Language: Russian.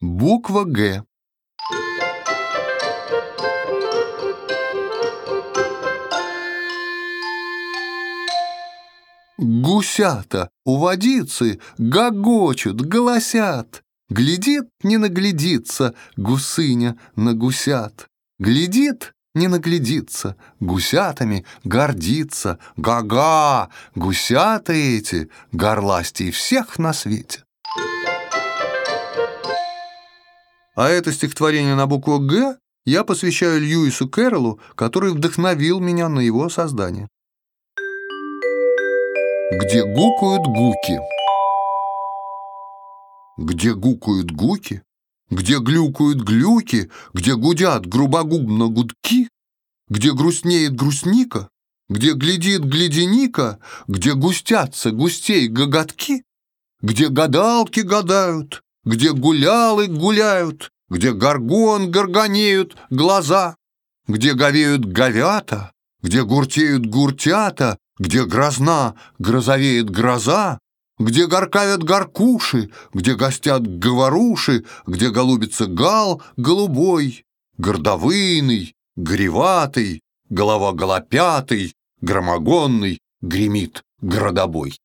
Буква «Г». Гусята у водицы гогочут, голосят. Глядит, не наглядится гусыня на гусят. Глядит, не наглядится, гусятами гордится. Га-га, гусята эти, горластей всех на свете. А это стихотворение на букву «Г» я посвящаю Льюису Кэрролу, который вдохновил меня на его создание. Где гукают гуки? Где гукают гуки? Где глюкают глюки? Где гудят грубогубно гудки? Где грустнеет грустника? Где глядит гляденика? Где густятся густей гоготки? Где гадалки гадают? Где гулялы гуляют? Где горгон горгонеют глаза? Где говеют говята? Где гуртеют гуртята? Где грозна грозовеет гроза? Где горкают горкуши? Где гостят говоруши? Где голубится гал голубой? Гордовыйный, гриватый, голова голопятый, громогонный, гремит градобой.